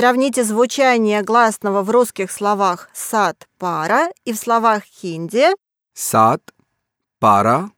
Сравните звучание гласного в русских словах «сад», «пара» и в словах хинди "сад", "пара".